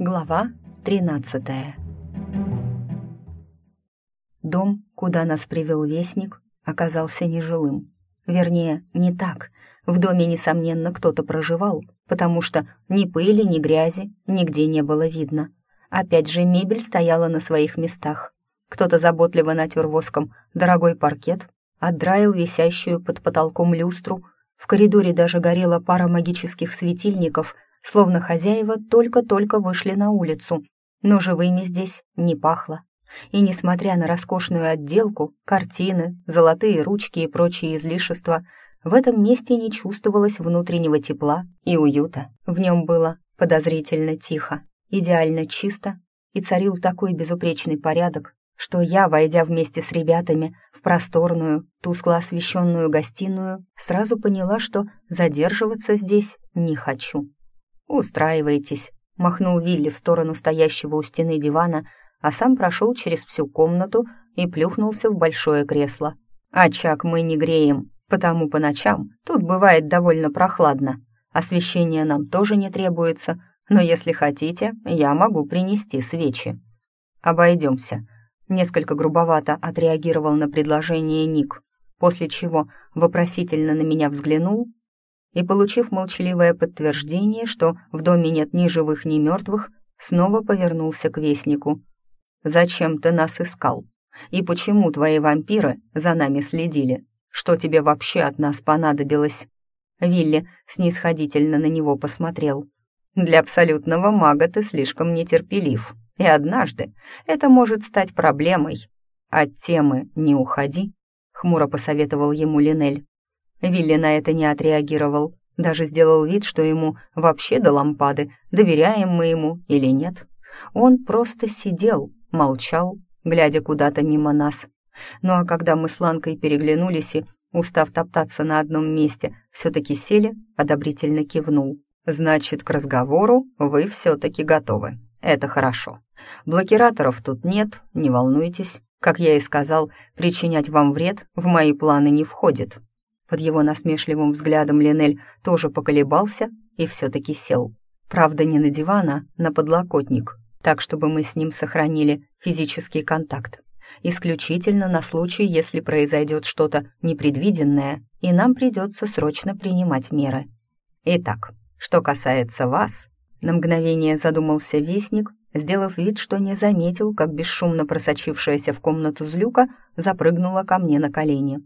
Глава 13 Дом, куда нас привел вестник, оказался нежилым. Вернее, не так. В доме, несомненно, кто-то проживал, потому что ни пыли, ни грязи нигде не было видно. Опять же, мебель стояла на своих местах. Кто-то заботливо натер воском дорогой паркет, отдраил висящую под потолком люстру. В коридоре даже горела пара магических светильников, словно хозяева только-только вышли на улицу. Но живыми здесь не пахло. И несмотря на роскошную отделку, картины, золотые ручки и прочие излишества, в этом месте не чувствовалось внутреннего тепла и уюта. В нем было подозрительно тихо, идеально чисто, и царил такой безупречный порядок, что я, войдя вместе с ребятами в просторную, тускло освещенную гостиную, сразу поняла, что задерживаться здесь не хочу. «Устраивайтесь», — махнул Вилли в сторону стоящего у стены дивана, а сам прошел через всю комнату и плюхнулся в большое кресло. «Очаг мы не греем, потому по ночам тут бывает довольно прохладно. Освещение нам тоже не требуется, но если хотите, я могу принести свечи. Обойдемся». Несколько грубовато отреагировал на предложение Ник, после чего вопросительно на меня взглянул и, получив молчаливое подтверждение, что в доме нет ни живых, ни мертвых, снова повернулся к вестнику. «Зачем ты нас искал? И почему твои вампиры за нами следили? Что тебе вообще от нас понадобилось?» Вилли снисходительно на него посмотрел. «Для абсолютного мага ты слишком нетерпелив, и однажды это может стать проблемой. От темы не уходи», — хмуро посоветовал ему Линель. Вилли на это не отреагировал, даже сделал вид, что ему вообще до лампады, доверяем мы ему или нет. Он просто сидел, молчал, глядя куда-то мимо нас. Ну а когда мы с Ланкой переглянулись и, устав топтаться на одном месте, все-таки сели, одобрительно кивнул. «Значит, к разговору вы все-таки готовы. Это хорошо. Блокираторов тут нет, не волнуйтесь. Как я и сказал, причинять вам вред в мои планы не входит». Под его насмешливым взглядом Ленель тоже поколебался и все-таки сел. Правда, не на диван, а на подлокотник, так, чтобы мы с ним сохранили физический контакт. Исключительно на случай, если произойдет что-то непредвиденное, и нам придется срочно принимать меры. Итак, что касается вас, на мгновение задумался Вестник, сделав вид, что не заметил, как бесшумно просочившаяся в комнату злюка запрыгнула ко мне на колени.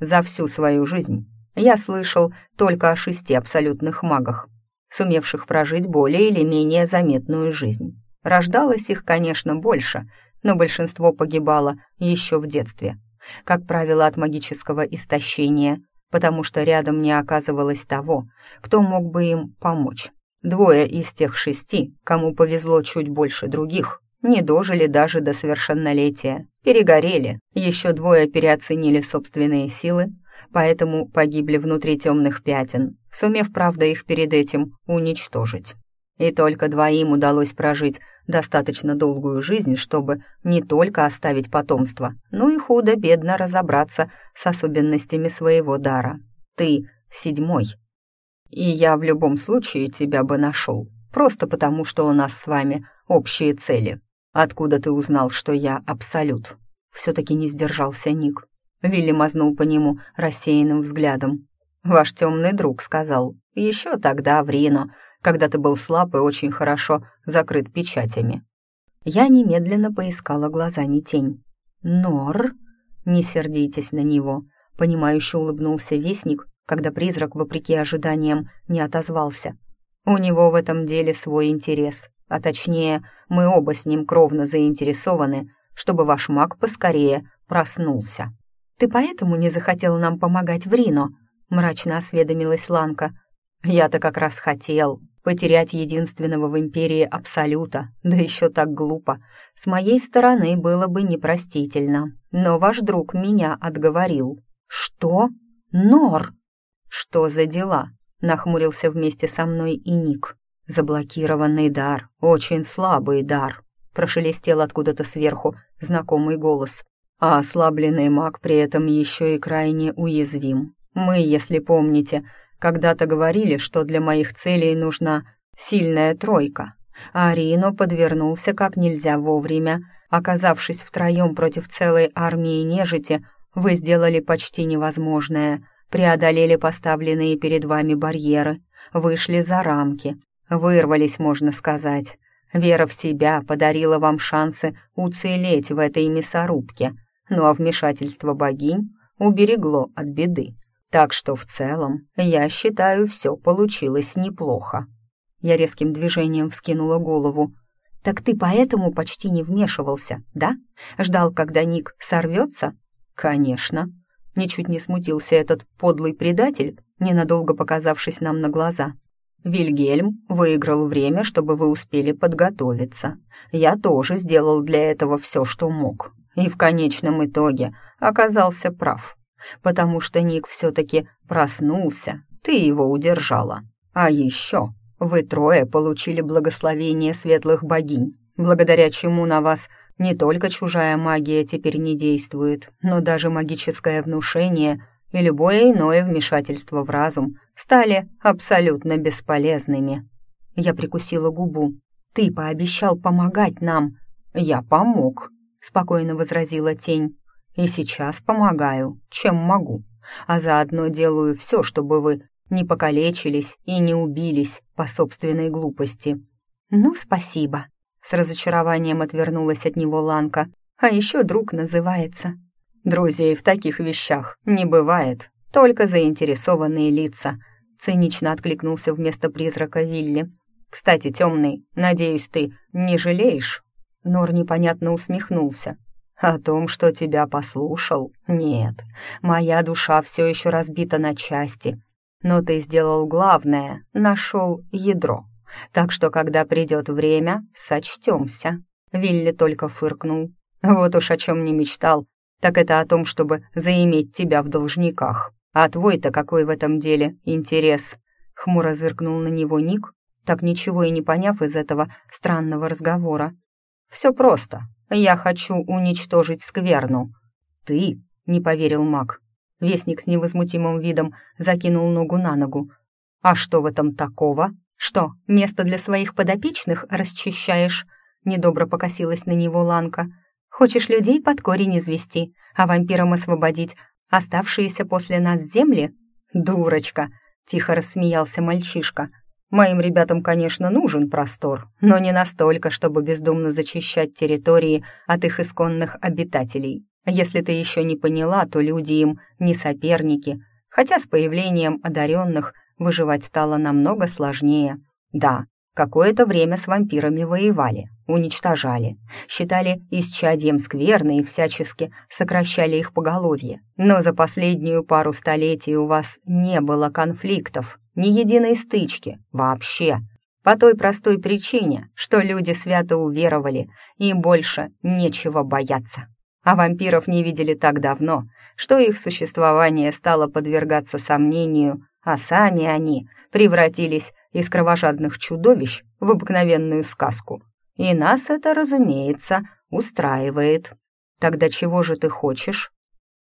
За всю свою жизнь я слышал только о шести абсолютных магах, сумевших прожить более или менее заметную жизнь. Рождалось их, конечно, больше, но большинство погибало еще в детстве. Как правило, от магического истощения, потому что рядом не оказывалось того, кто мог бы им помочь. Двое из тех шести, кому повезло чуть больше других, не дожили даже до совершеннолетия, перегорели, еще двое переоценили собственные силы, поэтому погибли внутри темных пятен, сумев, правда, их перед этим уничтожить. И только двоим удалось прожить достаточно долгую жизнь, чтобы не только оставить потомство, но и худо-бедно разобраться с особенностями своего дара. Ты седьмой. И я в любом случае тебя бы нашел, просто потому что у нас с вами общие цели. Откуда ты узнал, что я абсолют? Все-таки не сдержался Ник. Вилли мазнул по нему рассеянным взглядом. «Ваш темный друг сказал, еще тогда, в Рино, когда ты был слаб и очень хорошо закрыт печатями. Я немедленно поискала глазами тень. «Нор?» «Не сердитесь на него», — понимающе улыбнулся вестник, когда призрак, вопреки ожиданиям, не отозвался. «У него в этом деле свой интерес, а точнее, мы оба с ним кровно заинтересованы, чтобы ваш маг поскорее проснулся». «Ты поэтому не захотел нам помогать в Рино?» — мрачно осведомилась Ланка. «Я-то как раз хотел», Потерять единственного в империи Абсолюта, да еще так глупо, с моей стороны было бы непростительно. Но ваш друг меня отговорил. «Что? Нор?» «Что за дела?» — нахмурился вместе со мной и Ник. «Заблокированный дар, очень слабый дар», — прошелестел откуда-то сверху знакомый голос. А ослабленный маг при этом еще и крайне уязвим. Мы, если помните, когда-то говорили, что для моих целей нужна сильная тройка, А Рино подвернулся как нельзя вовремя. Оказавшись втроем против целой армии нежити, вы сделали почти невозможное, преодолели поставленные перед вами барьеры, вышли за рамки, вырвались, можно сказать. Вера в себя подарила вам шансы уцелеть в этой мясорубке, ну а вмешательство богинь уберегло от беды. Так что в целом, я считаю, все получилось неплохо. Я резким движением вскинула голову. «Так ты поэтому почти не вмешивался, да? Ждал, когда Ник сорвется?» «Конечно». Ничуть не смутился этот подлый предатель, ненадолго показавшись нам на глаза. «Вильгельм выиграл время, чтобы вы успели подготовиться. Я тоже сделал для этого все, что мог. И в конечном итоге оказался прав потому что Ник все-таки проснулся, ты его удержала. А еще вы трое получили благословение светлых богинь, благодаря чему на вас не только чужая магия теперь не действует, но даже магическое внушение и любое иное вмешательство в разум стали абсолютно бесполезными. Я прикусила губу. «Ты пообещал помогать нам». «Я помог», — спокойно возразила тень. И сейчас помогаю, чем могу, а заодно делаю все, чтобы вы не покалечились и не убились по собственной глупости». «Ну, спасибо», — с разочарованием отвернулась от него Ланка. «А еще друг называется». «Друзей в таких вещах не бывает, только заинтересованные лица», — цинично откликнулся вместо призрака Вилли. «Кстати, темный, надеюсь, ты не жалеешь?» Нор непонятно усмехнулся. О том, что тебя послушал, нет. Моя душа все еще разбита на части. Но ты сделал главное, нашел ядро. Так что, когда придет время, сочтемся. Вилли только фыркнул. Вот уж о чем не мечтал, так это о том, чтобы заиметь тебя в должниках. А твой-то какой в этом деле интерес? Хмуро зыркнул на него Ник, так ничего и не поняв из этого странного разговора. Все просто. Я хочу уничтожить скверну». «Ты?» — не поверил маг. Вестник с невозмутимым видом закинул ногу на ногу. «А что в этом такого? Что, место для своих подопечных расчищаешь?» Недобро покосилась на него Ланка. «Хочешь людей под корень извести, а вампирам освободить оставшиеся после нас земли?» «Дурочка!» — тихо рассмеялся мальчишка. Моим ребятам, конечно, нужен простор, но не настолько, чтобы бездумно зачищать территории от их исконных обитателей. Если ты еще не поняла, то люди им не соперники, хотя с появлением одаренных выживать стало намного сложнее. Да, какое-то время с вампирами воевали, уничтожали, считали исчадьем скверны и всячески сокращали их поголовье. Но за последнюю пару столетий у вас не было конфликтов, ни единой стычки, вообще. По той простой причине, что люди свято уверовали, и больше нечего бояться. А вампиров не видели так давно, что их существование стало подвергаться сомнению, а сами они превратились из кровожадных чудовищ в обыкновенную сказку. И нас это, разумеется, устраивает. Тогда чего же ты хочешь?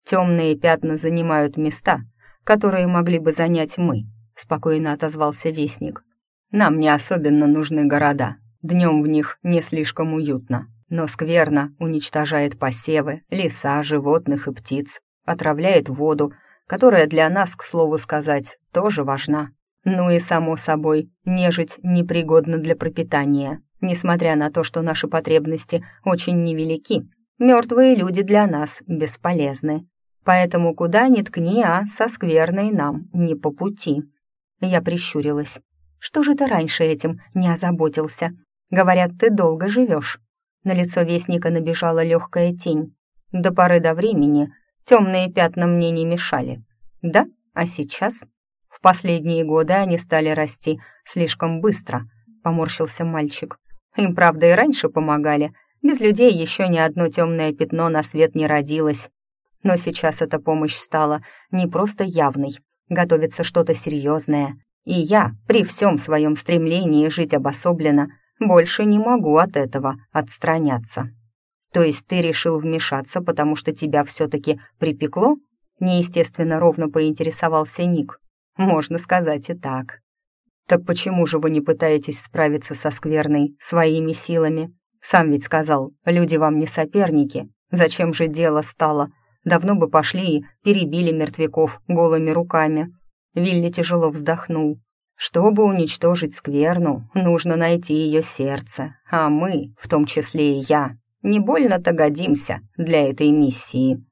Темные пятна занимают места, которые могли бы занять мы, — спокойно отозвался Вестник. «Нам не особенно нужны города. Днем в них не слишком уютно. Но скверно уничтожает посевы, леса, животных и птиц, отравляет воду, которая для нас, к слову сказать, тоже важна. Ну и, само собой, нежить непригодна для пропитания. Несмотря на то, что наши потребности очень невелики, мертвые люди для нас бесполезны. Поэтому куда ни ткни, а со скверной нам не по пути. Я прищурилась. «Что же ты раньше этим не озаботился? Говорят, ты долго живешь». На лицо вестника набежала легкая тень. До поры до времени темные пятна мне не мешали. Да, а сейчас? Последние годы они стали расти слишком быстро, поморщился мальчик. Им, правда, и раньше помогали. Без людей еще ни одно темное пятно на свет не родилось. Но сейчас эта помощь стала не просто явной, готовится что-то серьезное, и я, при всем своем стремлении жить обособленно, больше не могу от этого отстраняться. То есть ты решил вмешаться, потому что тебя все-таки припекло? Неестественно ровно поинтересовался Ник. Можно сказать и так. «Так почему же вы не пытаетесь справиться со скверной своими силами? Сам ведь сказал, люди вам не соперники. Зачем же дело стало? Давно бы пошли и перебили мертвяков голыми руками». Вилли тяжело вздохнул. «Чтобы уничтожить скверну, нужно найти ее сердце, а мы, в том числе и я, не больно-то годимся для этой миссии».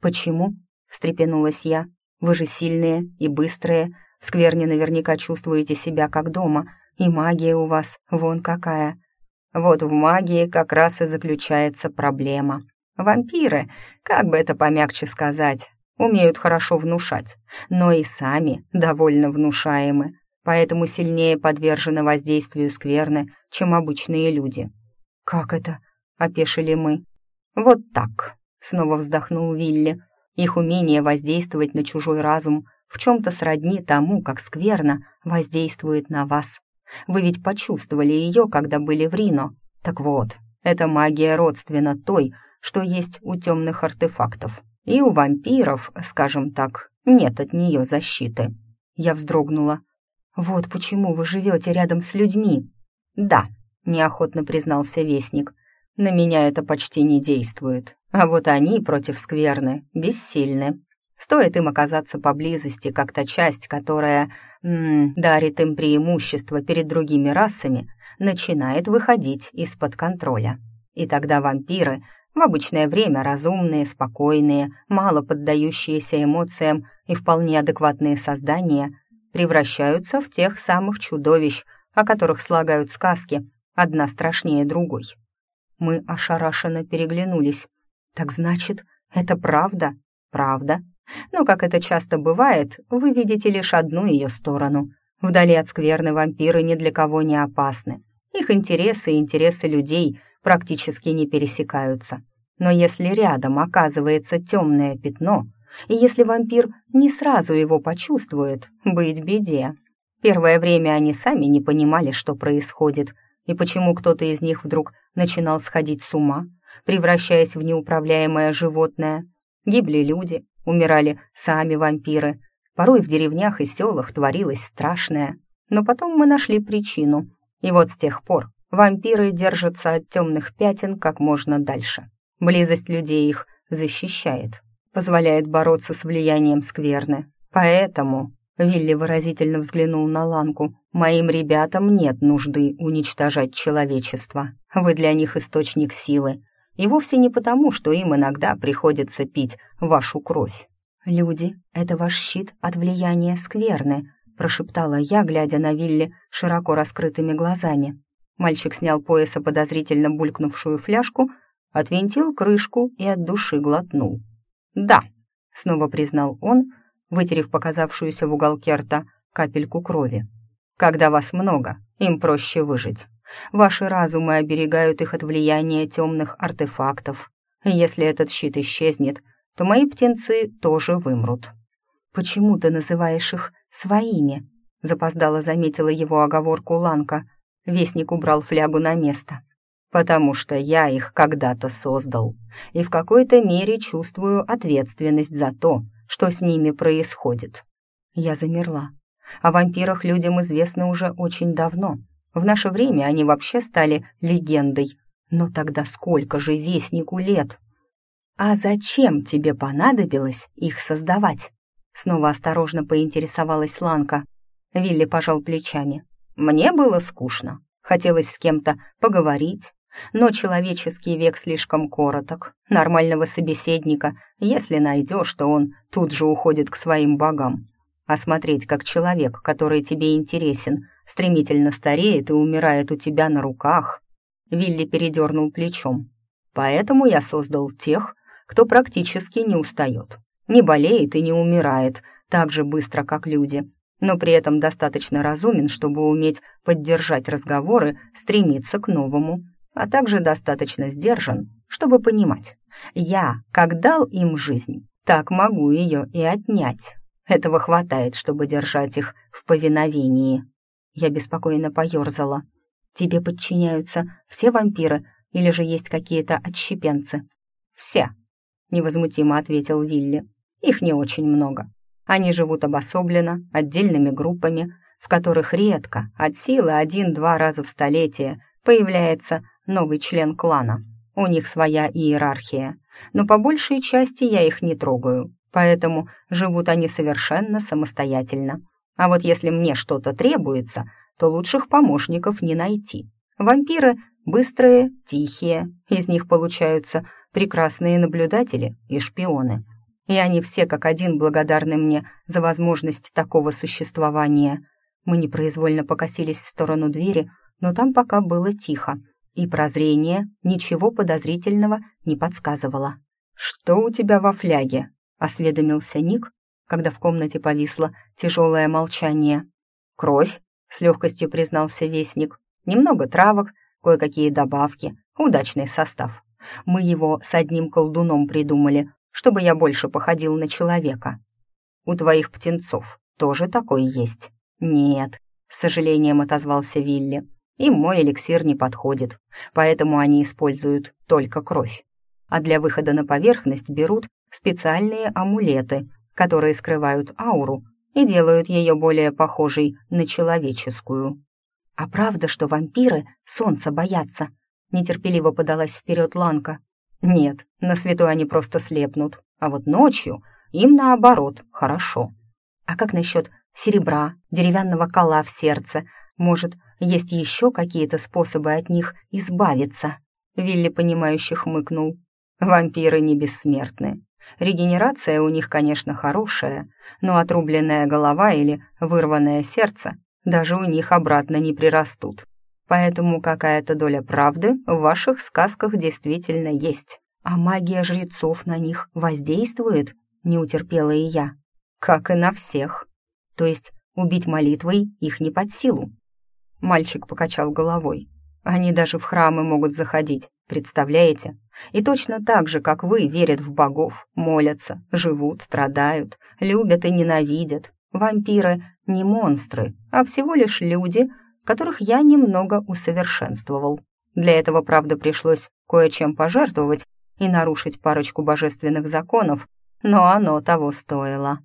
«Почему?» — встрепенулась я. «Вы же сильные и быстрые, в скверне наверняка чувствуете себя как дома, и магия у вас вон какая. Вот в магии как раз и заключается проблема. Вампиры, как бы это помягче сказать, умеют хорошо внушать, но и сами довольно внушаемы, поэтому сильнее подвержены воздействию скверны, чем обычные люди. «Как это?» — опешили мы. «Вот так», — снова вздохнул Вилли. «Их умение воздействовать на чужой разум — в чем-то сродни тому, как скверно воздействует на вас. Вы ведь почувствовали ее, когда были в Рино. Так вот, эта магия родственна той, что есть у темных артефактов. И у вампиров, скажем так, нет от нее защиты. Я вздрогнула. «Вот почему вы живете рядом с людьми». «Да», — неохотно признался Вестник. «На меня это почти не действует. А вот они против скверны бессильны. Стоит им оказаться поблизости, как та часть, которая м, дарит им преимущество перед другими расами, начинает выходить из-под контроля. И тогда вампиры, в обычное время разумные, спокойные, мало поддающиеся эмоциям и вполне адекватные создания, превращаются в тех самых чудовищ, о которых слагают сказки, одна страшнее другой. Мы ошарашенно переглянулись. «Так значит, это правда?» «Правда», но, как это часто бывает, вы видите лишь одну ее сторону. Вдали от скверны вампиры ни для кого не опасны. Их интересы и интересы людей практически не пересекаются. Но если рядом оказывается темное пятно, и если вампир не сразу его почувствует, быть беде. Первое время они сами не понимали, что происходит, и почему кто-то из них вдруг начинал сходить с ума, превращаясь в неуправляемое животное. Гибли люди, Умирали сами вампиры. Порой в деревнях и селах творилось страшное. Но потом мы нашли причину. И вот с тех пор вампиры держатся от темных пятен как можно дальше. Близость людей их защищает, позволяет бороться с влиянием скверны. Поэтому, Вилли выразительно взглянул на Ланку, моим ребятам нет нужды уничтожать человечество. Вы для них источник силы, и вовсе не потому, что им иногда приходится пить вашу кровь. «Люди — это ваш щит от влияния скверны», — прошептала я, глядя на Вилли широко раскрытыми глазами. Мальчик снял пояса подозрительно булькнувшую фляжку, отвинтил крышку и от души глотнул. «Да», — снова признал он, вытерев показавшуюся в уголке рта капельку крови. «Когда вас много, им проще выжить. Ваши разумы оберегают их от влияния темных артефактов. Если этот щит исчезнет, то мои птенцы тоже вымрут. «Почему ты называешь их своими?» Запоздало заметила его оговорку Ланка. Вестник убрал флягу на место. «Потому что я их когда-то создал, и в какой-то мере чувствую ответственность за то, что с ними происходит». Я замерла. О вампирах людям известно уже очень давно — в наше время они вообще стали легендой. Но тогда сколько же Вестнику лет? А зачем тебе понадобилось их создавать? Снова осторожно поинтересовалась Ланка. Вилли пожал плечами. Мне было скучно. Хотелось с кем-то поговорить. Но человеческий век слишком короток. Нормального собеседника, если найдешь, то он тут же уходит к своим богам. А смотреть, как человек, который тебе интересен, стремительно стареет и умирает у тебя на руках. Вилли передернул плечом. Поэтому я создал тех, кто практически не устает, не болеет и не умирает так же быстро, как люди, но при этом достаточно разумен, чтобы уметь поддержать разговоры, стремиться к новому, а также достаточно сдержан, чтобы понимать. Я, как дал им жизнь, так могу ее и отнять. Этого хватает, чтобы держать их в повиновении. Я беспокойно поёрзала. «Тебе подчиняются все вампиры или же есть какие-то отщепенцы?» «Все», — невозмутимо ответил Вилли. «Их не очень много. Они живут обособленно, отдельными группами, в которых редко, от силы один-два раза в столетие, появляется новый член клана. У них своя иерархия, но по большей части я их не трогаю, поэтому живут они совершенно самостоятельно. А вот если мне что-то требуется, то лучших помощников не найти. Вампиры быстрые, тихие, из них получаются прекрасные наблюдатели и шпионы. И они все как один благодарны мне за возможность такого существования. Мы непроизвольно покосились в сторону двери, но там пока было тихо, и прозрение ничего подозрительного не подсказывало. «Что у тебя во фляге?» — осведомился Ник, когда в комнате повисло тяжелое молчание. «Кровь», — с легкостью признался Вестник. «Немного травок, кое-какие добавки, удачный состав. Мы его с одним колдуном придумали, чтобы я больше походил на человека. У твоих птенцов тоже такой есть?» «Нет», — с сожалением отозвался Вилли. Им мой эликсир не подходит, поэтому они используют только кровь. А для выхода на поверхность берут специальные амулеты, которые скрывают ауру и делают ее более похожей на человеческую. «А правда, что вампиры солнца боятся?» Нетерпеливо подалась вперед Ланка. «Нет, на свету они просто слепнут, а вот ночью им, наоборот, хорошо. А как насчет серебра, деревянного кола в сердце, может, есть еще какие-то способы от них избавиться?» Вилли, понимающе хмыкнул. «Вампиры не бессмертны. Регенерация у них, конечно, хорошая, но отрубленная голова или вырванное сердце даже у них обратно не прирастут. Поэтому какая-то доля правды в ваших сказках действительно есть. А магия жрецов на них воздействует?» Не утерпела и я. «Как и на всех. То есть убить молитвой их не под силу. Мальчик покачал головой. Они даже в храмы могут заходить, представляете? И точно так же, как вы, верят в богов, молятся, живут, страдают, любят и ненавидят. Вампиры не монстры, а всего лишь люди, которых я немного усовершенствовал. Для этого, правда, пришлось кое-чем пожертвовать и нарушить парочку божественных законов, но оно того стоило.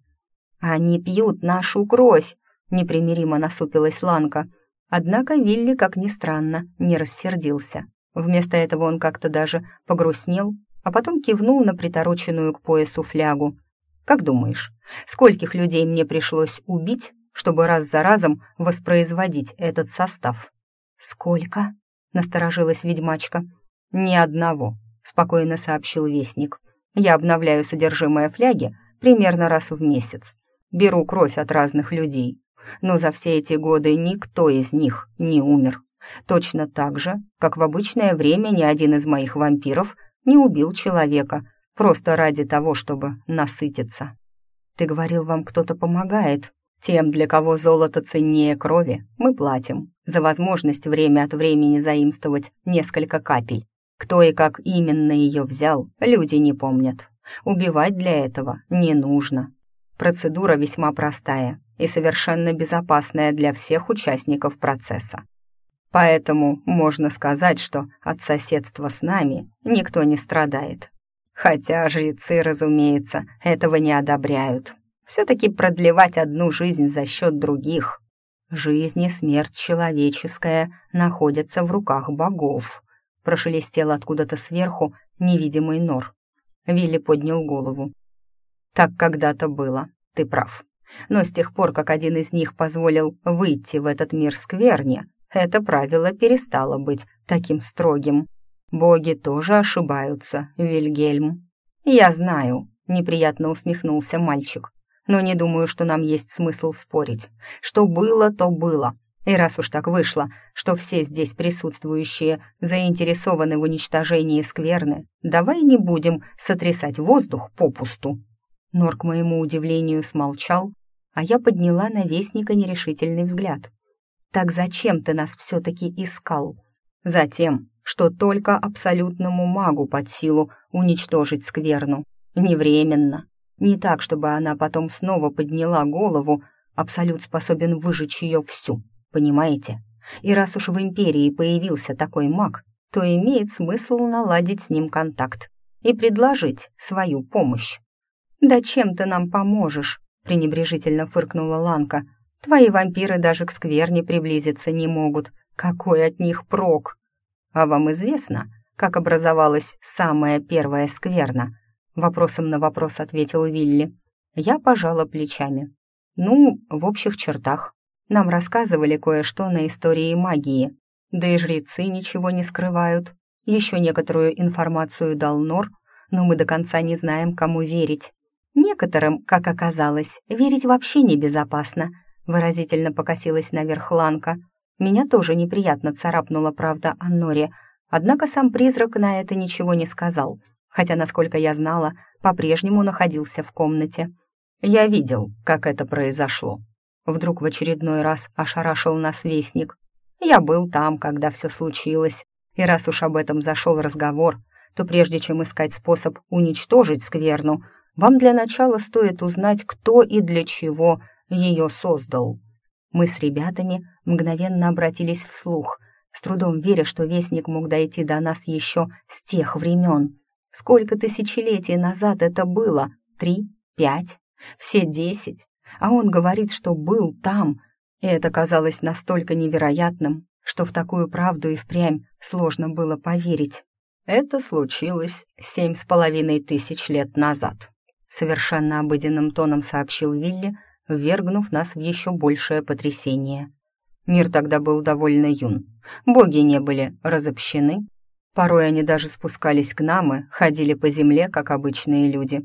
«Они пьют нашу кровь!» — непримиримо насупилась Ланка — Однако Вилли, как ни странно, не рассердился. Вместо этого он как-то даже погрустнел, а потом кивнул на притороченную к поясу флягу. «Как думаешь, скольких людей мне пришлось убить, чтобы раз за разом воспроизводить этот состав?» «Сколько?» — насторожилась ведьмачка. «Ни одного», — спокойно сообщил вестник. «Я обновляю содержимое фляги примерно раз в месяц. Беру кровь от разных людей, но за все эти годы никто из них не умер. Точно так же, как в обычное время ни один из моих вампиров не убил человека, просто ради того, чтобы насытиться. Ты говорил, вам кто-то помогает. Тем, для кого золото ценнее крови, мы платим за возможность время от времени заимствовать несколько капель. Кто и как именно ее взял, люди не помнят. Убивать для этого не нужно. Процедура весьма простая и совершенно безопасная для всех участников процесса. Поэтому можно сказать, что от соседства с нами никто не страдает. Хотя жрецы, разумеется, этого не одобряют. Все-таки продлевать одну жизнь за счет других. Жизнь и смерть человеческая находятся в руках богов. Прошелестел откуда-то сверху невидимый нор. Вилли поднял голову. Так когда-то было, ты прав. Но с тех пор, как один из них позволил выйти в этот мир скверне, это правило перестало быть таким строгим. Боги тоже ошибаются, Вильгельм. Я знаю, неприятно усмехнулся мальчик. Но не думаю, что нам есть смысл спорить. Что было, то было. И раз уж так вышло, что все здесь присутствующие заинтересованы в уничтожении скверны, давай не будем сотрясать воздух попусту. Нор, к моему удивлению, смолчал, а я подняла на Вестника нерешительный взгляд. «Так зачем ты нас все-таки искал?» «Затем, что только абсолютному магу под силу уничтожить скверну. Не временно. Не так, чтобы она потом снова подняла голову, Абсолют способен выжечь ее всю, понимаете? И раз уж в Империи появился такой маг, то имеет смысл наладить с ним контакт и предложить свою помощь. «Да чем ты нам поможешь?» — пренебрежительно фыркнула Ланка. Твои вампиры даже к скверне приблизиться не могут. Какой от них прок? А вам известно, как образовалась самая первая скверна?» Вопросом на вопрос ответил Вилли. Я пожала плечами. «Ну, в общих чертах. Нам рассказывали кое-что на истории магии. Да и жрецы ничего не скрывают. Еще некоторую информацию дал Нор, но мы до конца не знаем, кому верить. Некоторым, как оказалось, верить вообще небезопасно», выразительно покосилась наверх Ланка. Меня тоже неприятно царапнула правда о Норе, однако сам призрак на это ничего не сказал, хотя, насколько я знала, по-прежнему находился в комнате. Я видел, как это произошло. Вдруг в очередной раз ошарашил нас вестник. Я был там, когда все случилось, и раз уж об этом зашел разговор, то прежде чем искать способ уничтожить скверну, вам для начала стоит узнать, кто и для чего ее создал. Мы с ребятами мгновенно обратились вслух, с трудом веря, что Вестник мог дойти до нас еще с тех времен. Сколько тысячелетий назад это было? Три? Пять? Все десять? А он говорит, что был там. И это казалось настолько невероятным, что в такую правду и впрямь сложно было поверить. Это случилось семь с половиной тысяч лет назад. Совершенно обыденным тоном сообщил Вилли, ввергнув нас в еще большее потрясение. Мир тогда был довольно юн. Боги не были разобщены. Порой они даже спускались к нам и ходили по земле, как обычные люди.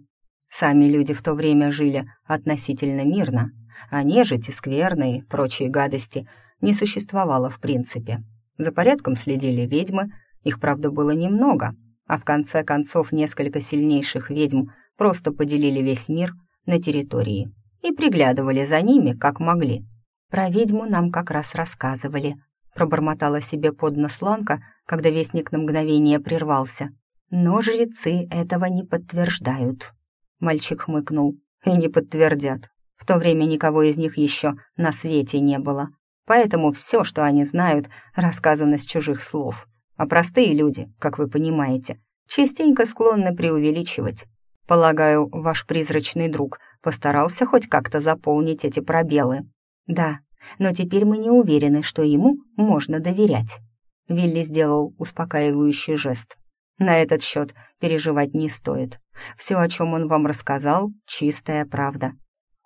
Сами люди в то время жили относительно мирно, а нежити, скверные и прочие гадости не существовало в принципе. За порядком следили ведьмы, их, правда, было немного, а в конце концов несколько сильнейших ведьм просто поделили весь мир на территории и приглядывали за ними, как могли. Про ведьму нам как раз рассказывали. Пробормотала себе под нос Ланка, когда вестник на мгновение прервался. Но жрецы этого не подтверждают. Мальчик хмыкнул. И не подтвердят. В то время никого из них еще на свете не было. Поэтому все, что они знают, рассказано с чужих слов. А простые люди, как вы понимаете, частенько склонны преувеличивать. Полагаю, ваш призрачный друг постарался хоть как-то заполнить эти пробелы. Да, но теперь мы не уверены, что ему можно доверять. Вилли сделал успокаивающий жест. На этот счет переживать не стоит. Все, о чем он вам рассказал, чистая правда.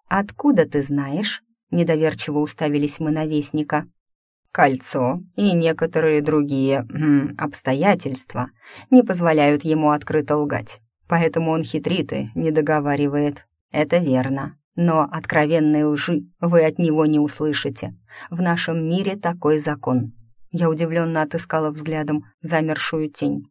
«Откуда ты знаешь?» — недоверчиво уставились мы на Вестника. «Кольцо и некоторые другие м, обстоятельства не позволяют ему открыто лгать. Поэтому он хитрит и не договаривает. Это верно. Но откровенной лжи вы от него не услышите. В нашем мире такой закон. Я удивленно отыскала взглядом замершую тень.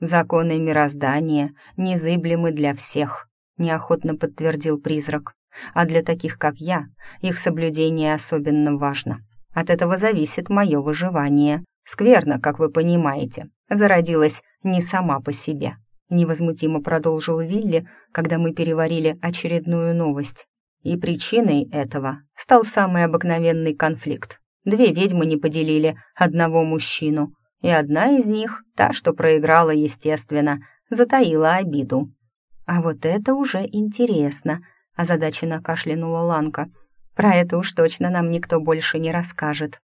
Законы мироздания незыблемы для всех, неохотно подтвердил призрак. А для таких, как я, их соблюдение особенно важно. От этого зависит мое выживание. Скверно, как вы понимаете, зародилась не сама по себе. Невозмутимо продолжил Вилли, когда мы переварили очередную новость. И причиной этого стал самый обыкновенный конфликт. Две ведьмы не поделили одного мужчину, и одна из них, та, что проиграла, естественно, затаила обиду. «А вот это уже интересно», — озадаченно кашлянула Ланка. «Про это уж точно нам никто больше не расскажет».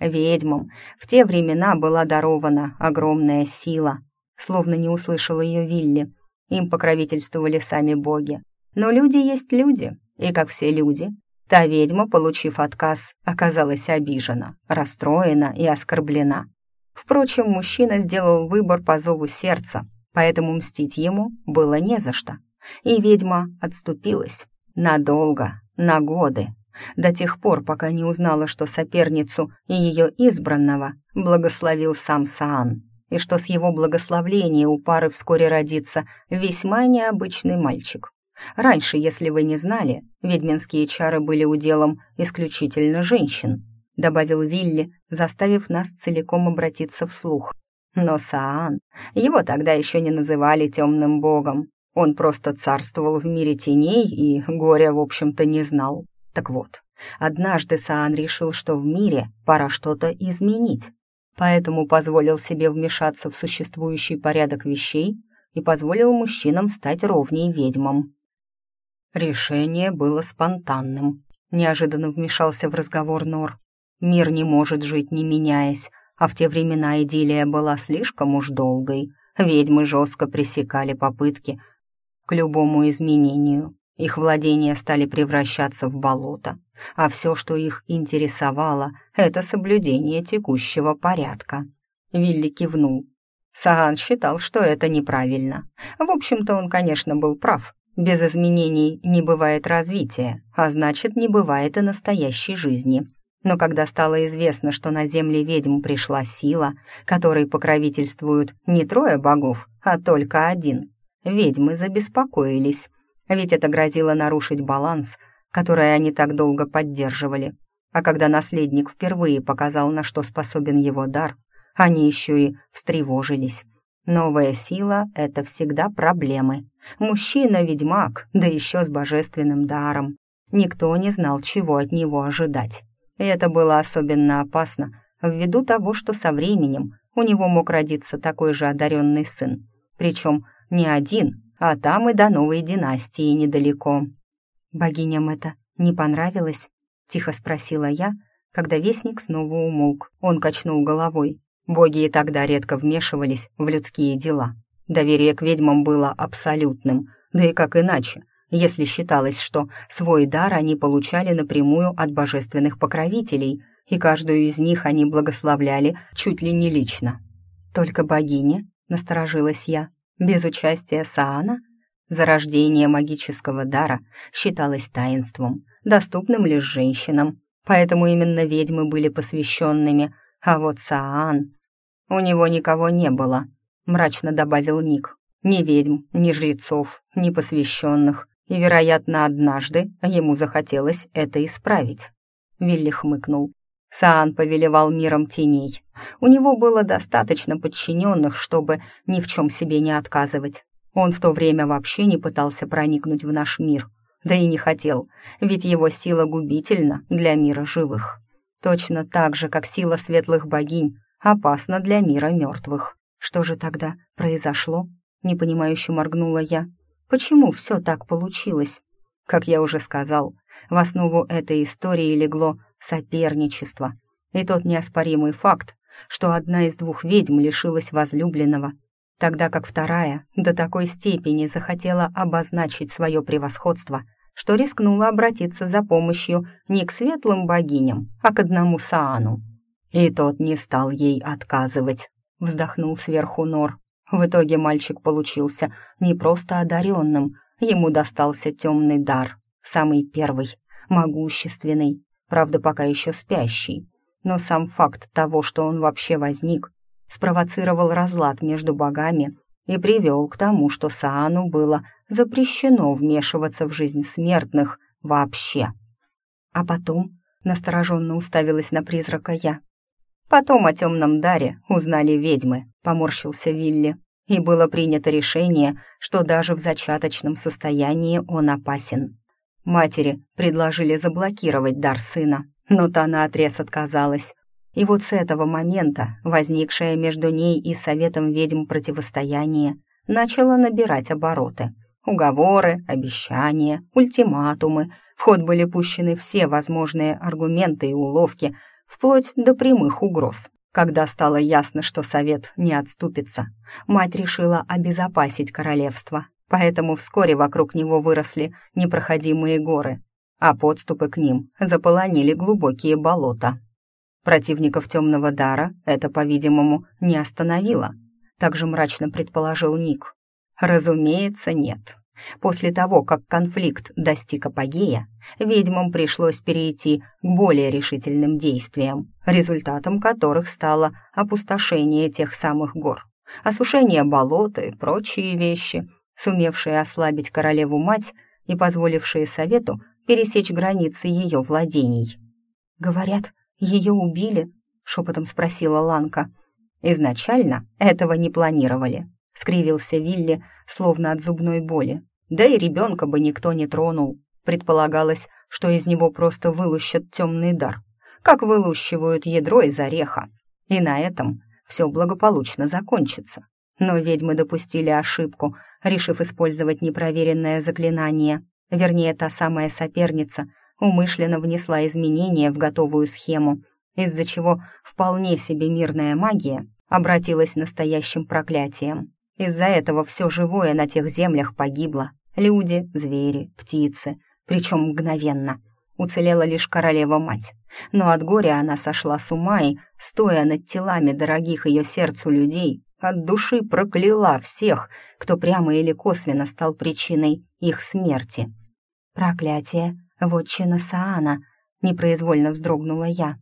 Ведьмам в те времена была дарована огромная сила — словно не услышал ее Вилли. Им покровительствовали сами боги. Но люди есть люди, и, как все люди, та ведьма, получив отказ, оказалась обижена, расстроена и оскорблена. Впрочем, мужчина сделал выбор по зову сердца, поэтому мстить ему было не за что. И ведьма отступилась. Надолго, на годы, до тех пор, пока не узнала, что соперницу и ее избранного благословил сам Саан и что с его благословления у пары вскоре родится весьма необычный мальчик. Раньше, если вы не знали, ведьминские чары были уделом исключительно женщин, добавил Вилли, заставив нас целиком обратиться вслух. Но Саан, его тогда еще не называли темным богом. Он просто царствовал в мире теней и горя, в общем-то, не знал. Так вот, однажды Саан решил, что в мире пора что-то изменить, поэтому позволил себе вмешаться в существующий порядок вещей и позволил мужчинам стать ровней ведьмам. Решение было спонтанным. неожиданно вмешался в разговор Нор. «Мир не может жить, не меняясь, а в те времена идиллия была слишком уж долгой. Ведьмы жестко пресекали попытки к любому изменению. Их владения стали превращаться в болото, а все, что их интересовало, это соблюдение текущего порядка. Вилли кивнул. Саан считал, что это неправильно. В общем-то, он, конечно, был прав. Без изменений не бывает развития, а значит, не бывает и настоящей жизни. Но когда стало известно, что на земле ведьм пришла сила, которой покровительствуют не трое богов, а только один, ведьмы забеспокоились, ведь это грозило нарушить баланс, который они так долго поддерживали. А когда наследник впервые показал, на что способен его дар, они еще и встревожились. Новая сила — это всегда проблемы. Мужчина-ведьмак, да еще с божественным даром. Никто не знал, чего от него ожидать. И это было особенно опасно, ввиду того, что со временем у него мог родиться такой же одаренный сын. Причем не один, а там и до новой династии недалеко. «Богиням это не понравилось?» — тихо спросила я, когда вестник снова умолк. Он качнул головой. Боги и тогда редко вмешивались в людские дела. Доверие к ведьмам было абсолютным, да и как иначе, если считалось, что свой дар они получали напрямую от божественных покровителей, и каждую из них они благословляли чуть ли не лично. «Только богиня?» — насторожилась я. «Без участия Саана?» Зарождение магического дара считалось таинством, доступным лишь женщинам, поэтому именно ведьмы были посвященными, а вот Саан... У него никого не было, мрачно добавил Ник. Ни ведьм, ни жрецов, ни посвященных. И, вероятно, однажды ему захотелось это исправить. Вилли хмыкнул. Саан повелевал миром теней. У него было достаточно подчиненных, чтобы ни в чем себе не отказывать. Он в то время вообще не пытался проникнуть в наш мир. Да и не хотел, ведь его сила губительна для мира живых. Точно так же, как сила светлых богинь опасна для мира мертвых. Что же тогда произошло? Непонимающе моргнула я. Почему все так получилось? Как я уже сказал, в основу этой истории легло соперничество. И тот неоспоримый факт, что одна из двух ведьм лишилась возлюбленного, тогда как вторая до такой степени захотела обозначить свое превосходство — что рискнула обратиться за помощью не к светлым богиням, а к одному Саану. И тот не стал ей отказывать, вздохнул сверху Нор. В итоге мальчик получился не просто одаренным, ему достался темный дар, самый первый, могущественный, правда, пока еще спящий. Но сам факт того, что он вообще возник, спровоцировал разлад между богами и привел к тому, что Саану было запрещено вмешиваться в жизнь смертных вообще. А потом настороженно уставилась на призрака я. Потом о темном даре узнали ведьмы, поморщился Вилли, и было принято решение, что даже в зачаточном состоянии он опасен. Матери предложили заблокировать дар сына, но та наотрез отказалась. И вот с этого момента возникшее между ней и Советом ведьм противостояние начало набирать обороты. Уговоры, обещания, ультиматумы. В ход были пущены все возможные аргументы и уловки, вплоть до прямых угроз. Когда стало ясно, что совет не отступится, мать решила обезопасить королевство, поэтому вскоре вокруг него выросли непроходимые горы, а подступы к ним заполонили глубокие болота. Противников темного дара это, по-видимому, не остановило, также мрачно предположил Ник. Разумеется, нет. После того, как конфликт достиг апогея, ведьмам пришлось перейти к более решительным действиям, результатом которых стало опустошение тех самых гор, осушение болот и прочие вещи, сумевшие ослабить королеву-мать и позволившие совету пересечь границы ее владений. «Говорят, ее убили?» — шепотом спросила Ланка. «Изначально этого не планировали», — скривился Вилли, словно от зубной боли. «Да и ребенка бы никто не тронул. Предполагалось, что из него просто вылущат темный дар, как вылущивают ядро из ореха. И на этом все благополучно закончится. Но ведьмы допустили ошибку, решив использовать непроверенное заклинание. Вернее, та самая соперница умышленно внесла изменения в готовую схему, из-за чего вполне себе мирная магия обратилась настоящим проклятием. Из-за этого все живое на тех землях погибло. Люди, звери, птицы, причем мгновенно. Уцелела лишь королева-мать. Но от горя она сошла с ума и, стоя над телами дорогих ее сердцу людей, от души прокляла всех, кто прямо или косвенно стал причиной их смерти. «Проклятие, вотчина Саана», — непроизвольно вздрогнула я.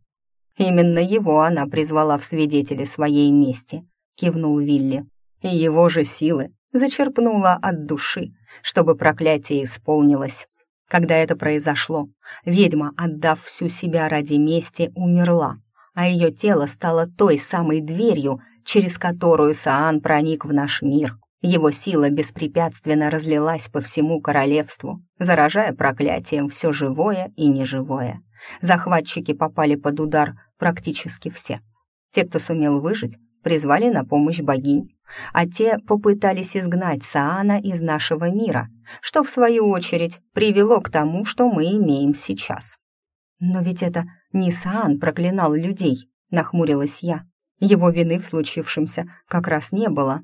«Именно его она призвала в свидетели своей мести», — кивнул Вилли. «И его же силы зачерпнула от души, чтобы проклятие исполнилось. Когда это произошло, ведьма, отдав всю себя ради мести, умерла, а ее тело стало той самой дверью, через которую Саан проник в наш мир. Его сила беспрепятственно разлилась по всему королевству, заражая проклятием все живое и неживое. Захватчики попали под удар практически все. Те, кто сумел выжить, призвали на помощь богинь, а те попытались изгнать Саана из нашего мира, что, в свою очередь, привело к тому, что мы имеем сейчас. «Но ведь это не Саан проклинал людей», — нахмурилась я. Его вины в случившемся как раз не было.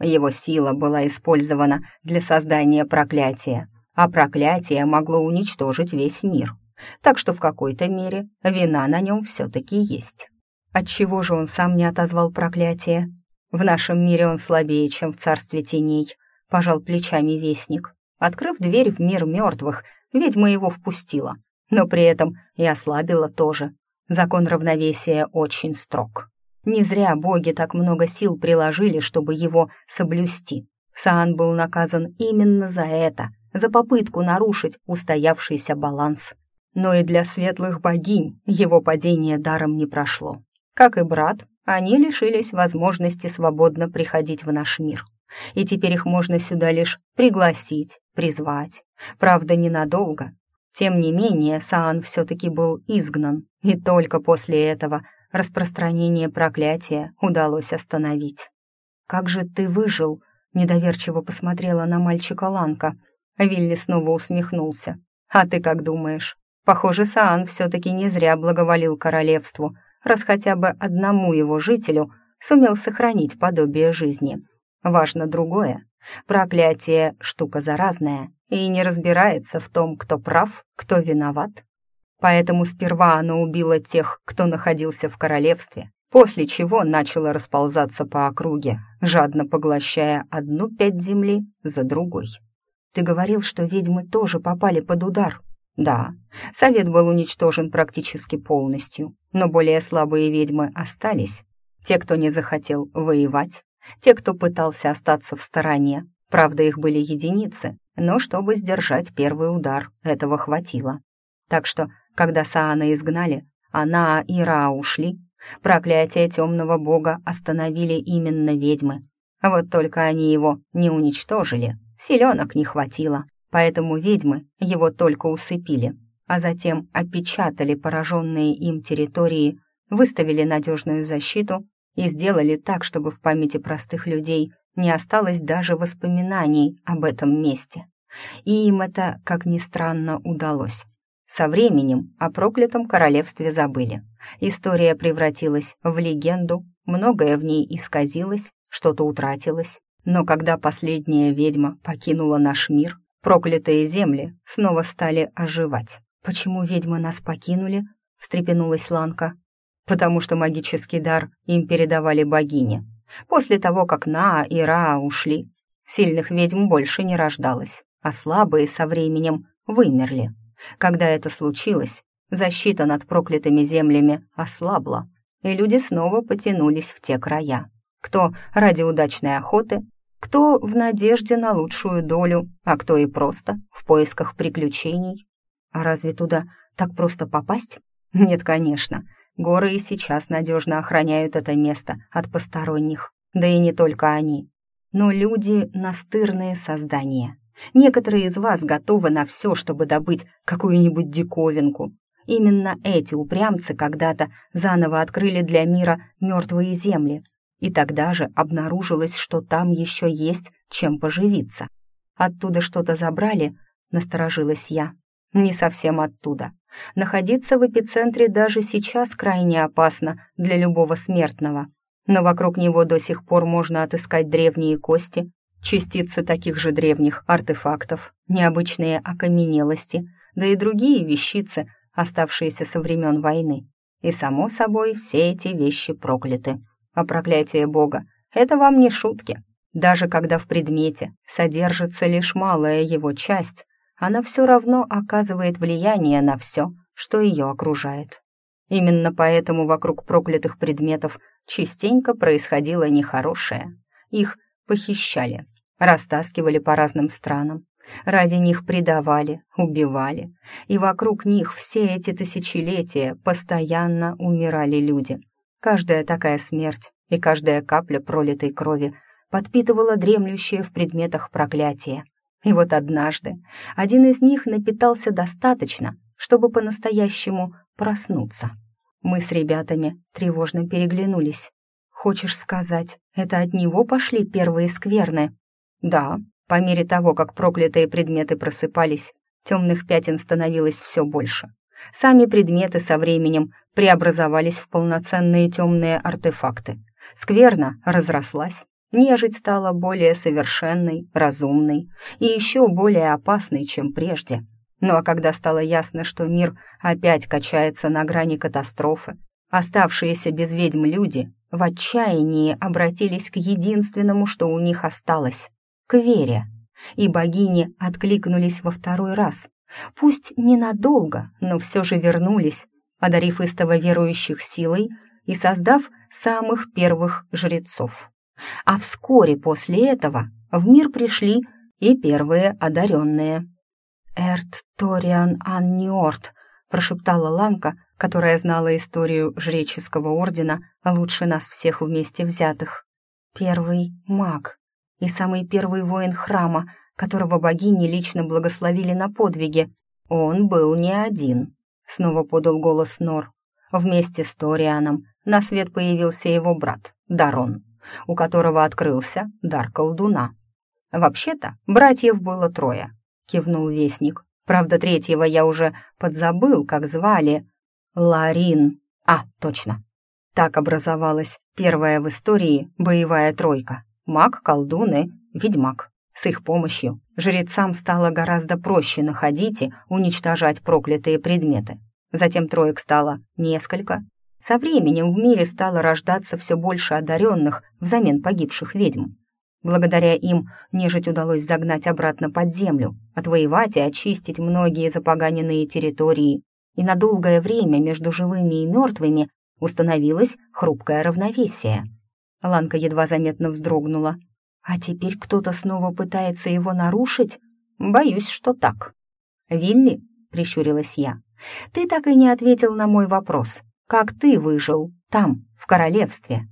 Его сила была использована для создания проклятия, а проклятие могло уничтожить весь мир. Так что в какой-то мере вина на нем все-таки есть. Отчего же он сам не отозвал проклятие? В нашем мире он слабее, чем в царстве теней, пожал плечами вестник. Открыв дверь в мир мертвых, ведьма его впустила, но при этом и ослабила тоже. Закон равновесия очень строг. Не зря боги так много сил приложили, чтобы его соблюсти. Саан был наказан именно за это, за попытку нарушить устоявшийся баланс. Но и для светлых богинь его падение даром не прошло. Как и брат, они лишились возможности свободно приходить в наш мир. И теперь их можно сюда лишь пригласить, призвать. Правда, ненадолго. Тем не менее, Саан все-таки был изгнан, и только после этого распространение проклятия удалось остановить. «Как же ты выжил?» — недоверчиво посмотрела на мальчика Ланка. Вилли снова усмехнулся. «А ты как думаешь? Похоже, Саан все-таки не зря благоволил королевству, раз хотя бы одному его жителю сумел сохранить подобие жизни. Важно другое. Проклятие — штука заразная и не разбирается в том, кто прав, кто виноват. Поэтому сперва оно убило тех, кто находился в королевстве, после чего начало расползаться по округе, жадно поглощая одну пять земли за другой. Ты говорил, что ведьмы тоже попали под удар. Да, совет был уничтожен практически полностью, но более слабые ведьмы остались. Те, кто не захотел воевать, те, кто пытался остаться в стороне. Правда, их были единицы, но чтобы сдержать первый удар, этого хватило. Так что когда Саана изгнали, она и Ра ушли, проклятие темного бога остановили именно ведьмы. Вот только они его не уничтожили, селенок не хватило, поэтому ведьмы его только усыпили, а затем опечатали пораженные им территории, выставили надежную защиту и сделали так, чтобы в памяти простых людей не осталось даже воспоминаний об этом месте. И им это, как ни странно, удалось. Со временем о проклятом королевстве забыли. История превратилась в легенду, многое в ней исказилось, что-то утратилось. Но когда последняя ведьма покинула наш мир, проклятые земли снова стали оживать. «Почему ведьмы нас покинули?» — встрепенулась Ланка. «Потому что магический дар им передавали богини. После того, как Наа и Раа ушли, сильных ведьм больше не рождалось, а слабые со временем вымерли. Когда это случилось, защита над проклятыми землями ослабла, и люди снова потянулись в те края. Кто ради удачной охоты, кто в надежде на лучшую долю, а кто и просто в поисках приключений. А разве туда так просто попасть? Нет, конечно. Горы и сейчас надежно охраняют это место от посторонних. Да и не только они. Но люди — настырные создания. Некоторые из вас готовы на все, чтобы добыть какую-нибудь диковинку. Именно эти упрямцы когда-то заново открыли для мира мертвые земли, и тогда же обнаружилось, что там еще есть чем поживиться. Оттуда что-то забрали, насторожилась я. не совсем оттуда. Находиться в эпицентре даже сейчас крайне опасно для любого смертного. Но вокруг него до сих пор можно отыскать древние кости, частицы таких же древних артефактов, необычные окаменелости, да и другие вещицы, оставшиеся со времен войны. И, само собой, все эти вещи прокляты. А проклятие Бога — это вам не шутки. Даже когда в предмете содержится лишь малая его часть, она все равно оказывает влияние на все, что ее окружает. Именно поэтому вокруг проклятых предметов частенько происходило нехорошее. Их похищали, растаскивали по разным странам, ради них предавали, убивали, и вокруг них все эти тысячелетия постоянно умирали люди. Каждая такая смерть и каждая капля пролитой крови подпитывала дремлющее в предметах проклятие. И вот однажды один из них напитался достаточно, чтобы по-настоящему проснуться. Мы с ребятами тревожно переглянулись. «Хочешь сказать, это от него пошли первые скверны?» «Да», по мере того, как проклятые предметы просыпались, темных пятен становилось все больше. Сами предметы со временем преобразовались в полноценные темные артефакты. Скверна разрослась, нежить стала более совершенной, разумной и еще более опасной, чем прежде. Ну а когда стало ясно, что мир опять качается на грани катастрофы, оставшиеся без ведьм люди в отчаянии обратились к единственному, что у них осталось к вере. И богини откликнулись во второй раз. Пусть ненадолго, но все же вернулись, одарив истово верующих силой и создав самых первых жрецов. А вскоре после этого в мир пришли и первые одаренные. «Эрт Ториан Анниорт», — прошептала Ланка, которая знала историю жреческого ордена лучше нас всех вместе взятых. «Первый маг» и самый первый воин храма, которого богини лично благословили на подвиге. Он был не один, снова подал голос Нор. Вместе с Торианом на свет появился его брат, Дарон, у которого открылся дар колдуна. «Вообще-то братьев было трое», — кивнул Вестник. «Правда, третьего я уже подзабыл, как звали. Ларин. А, точно. Так образовалась первая в истории боевая тройка маг, колдун и ведьмак. С их помощью жрецам стало гораздо проще находить и уничтожать проклятые предметы. Затем троек стало несколько. Со временем в мире стало рождаться все больше одаренных взамен погибших ведьм. Благодаря им нежить удалось загнать обратно под землю, отвоевать и очистить многие запоганенные территории, и на долгое время между живыми и мертвыми установилось хрупкое равновесие — Ланка едва заметно вздрогнула. «А теперь кто-то снова пытается его нарушить? Боюсь, что так». «Вилли?» — прищурилась я. «Ты так и не ответил на мой вопрос. Как ты выжил там, в королевстве?»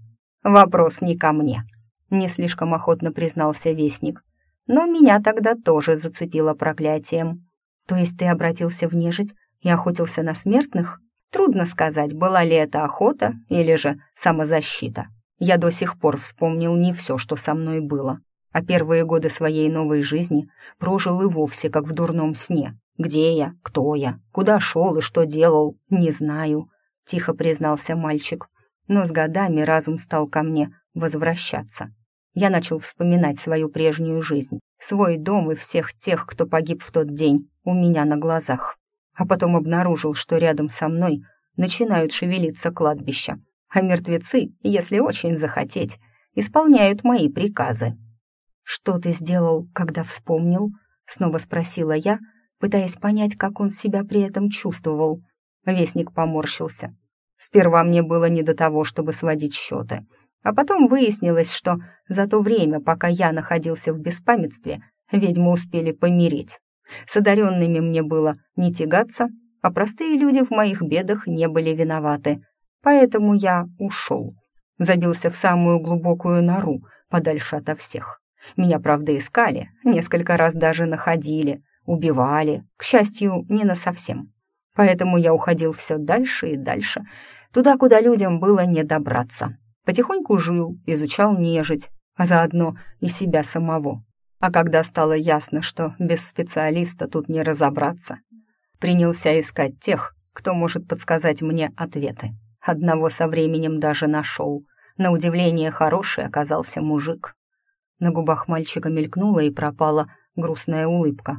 «Вопрос не ко мне», — не слишком охотно признался Вестник. «Но меня тогда тоже зацепило проклятием. То есть ты обратился в нежить и охотился на смертных? Трудно сказать, была ли это охота или же самозащита». Я до сих пор вспомнил не все, что со мной было, а первые годы своей новой жизни прожил и вовсе как в дурном сне. Где я, кто я, куда шел и что делал, не знаю, тихо признался мальчик. Но с годами разум стал ко мне возвращаться. Я начал вспоминать свою прежнюю жизнь, свой дом и всех тех, кто погиб в тот день у меня на глазах. А потом обнаружил, что рядом со мной начинают шевелиться кладбища, а мертвецы, если очень захотеть, исполняют мои приказы. «Что ты сделал, когда вспомнил?» — снова спросила я, пытаясь понять, как он себя при этом чувствовал. Вестник поморщился. Сперва мне было не до того, чтобы сводить счеты, а потом выяснилось, что за то время, пока я находился в беспамятстве, ведьмы успели помереть. С одаренными мне было не тягаться, а простые люди в моих бедах не были виноваты. Поэтому я ушел. Забился в самую глубокую нору, подальше ото всех. Меня, правда, искали, несколько раз даже находили, убивали, к счастью, не на совсем. Поэтому я уходил все дальше и дальше, туда, куда людям было не добраться. Потихоньку жил, изучал нежить, а заодно и себя самого. А когда стало ясно, что без специалиста тут не разобраться, принялся искать тех, кто может подсказать мне ответы. Одного со временем даже нашел. На удивление хороший оказался мужик. На губах мальчика мелькнула и пропала грустная улыбка.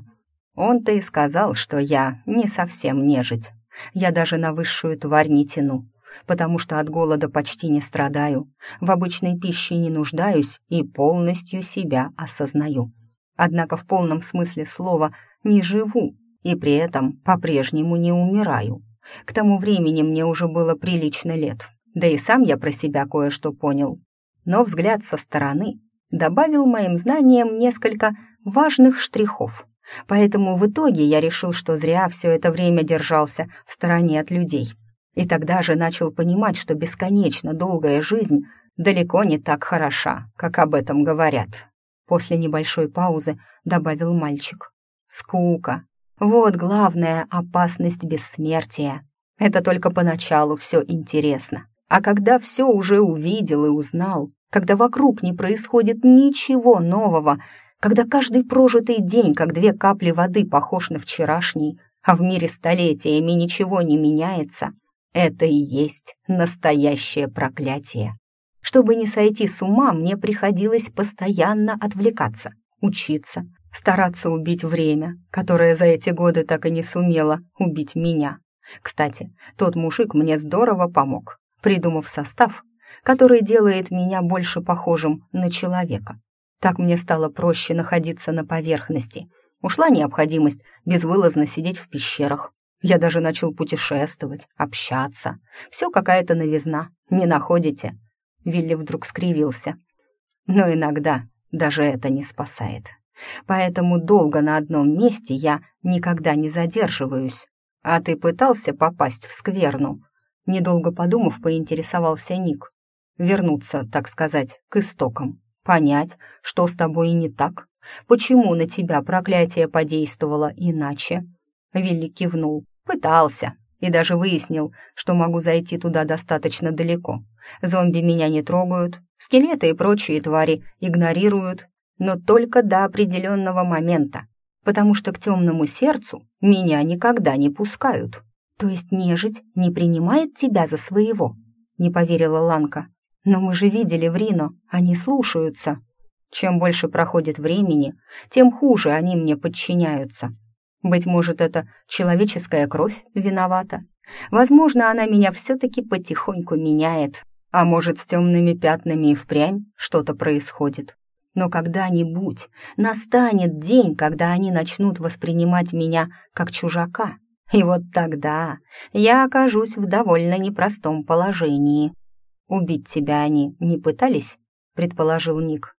Он-то и сказал, что я не совсем нежить. Я даже на высшую тварь не тяну, потому что от голода почти не страдаю, в обычной пище не нуждаюсь и полностью себя осознаю. Однако в полном смысле слова не живу и при этом по-прежнему не умираю. К тому времени мне уже было прилично лет, да и сам я про себя кое-что понял. Но взгляд со стороны добавил моим знаниям несколько важных штрихов. Поэтому в итоге я решил, что зря все это время держался в стороне от людей. И тогда же начал понимать, что бесконечно долгая жизнь далеко не так хороша, как об этом говорят. После небольшой паузы добавил мальчик. Скука. Вот главная опасность бессмертия. Это только поначалу все интересно. А когда все уже увидел и узнал, когда вокруг не происходит ничего нового, когда каждый прожитый день, как две капли воды, похож на вчерашний, а в мире столетиями ничего не меняется, это и есть настоящее проклятие. Чтобы не сойти с ума, мне приходилось постоянно отвлекаться, учиться, стараться убить время, которое за эти годы так и не сумело убить меня. Кстати, тот мужик мне здорово помог, придумав состав, который делает меня больше похожим на человека. Так мне стало проще находиться на поверхности. Ушла необходимость безвылазно сидеть в пещерах. Я даже начал путешествовать, общаться. Все какая-то новизна, не находите?» Вилли вдруг скривился. «Но иногда даже это не спасает. Поэтому долго на одном месте я никогда не задерживаюсь. А ты пытался попасть в скверну?» Недолго подумав, поинтересовался Ник. Вернуться, так сказать, к истокам. Понять, что с тобой не так. Почему на тебя проклятие подействовало иначе? Вилли кивнул. Пытался. И даже выяснил, что могу зайти туда достаточно далеко. Зомби меня не трогают, скелеты и прочие твари игнорируют, но только до определенного момента, потому что к темному сердцу меня никогда не пускают. То есть нежить не принимает тебя за своего? Не поверила Ланка. Но мы же видели в Рино, они слушаются. Чем больше проходит времени, тем хуже они мне подчиняются. Быть может, это человеческая кровь виновата. Возможно, она меня все-таки потихоньку меняет. А может, с темными пятнами и впрямь что-то происходит. Но когда-нибудь настанет день, когда они начнут воспринимать меня как чужака. И вот тогда я окажусь в довольно непростом положении. «Убить тебя они не пытались?» — предположил Ник.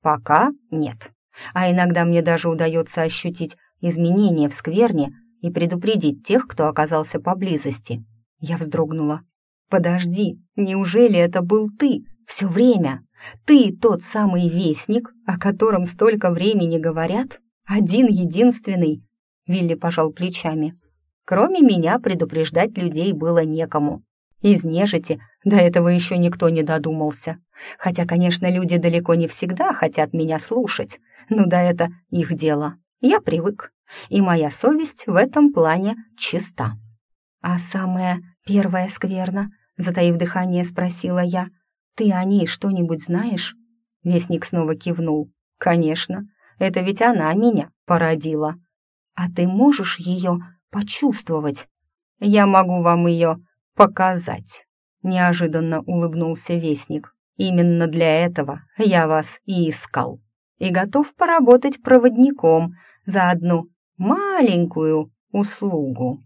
«Пока нет. А иногда мне даже удается ощутить изменения в скверне и предупредить тех, кто оказался поблизости». Я вздрогнула. «Подожди, неужели это был ты все время? Ты тот самый вестник, о котором столько времени говорят? Один единственный?» Вилли пожал плечами. «Кроме меня предупреждать людей было некому. Из нежити до этого еще никто не додумался. Хотя, конечно, люди далеко не всегда хотят меня слушать. но да это их дело. Я привык, и моя совесть в этом плане чиста. «А самая первая скверна?» — затаив дыхание, спросила я. «Ты о ней что-нибудь знаешь?» Вестник снова кивнул. «Конечно, это ведь она меня породила. А ты можешь ее почувствовать?» «Я могу вам ее показать», — неожиданно улыбнулся Вестник. «Именно для этого я вас и искал. И готов поработать проводником за одну маленькую услугу».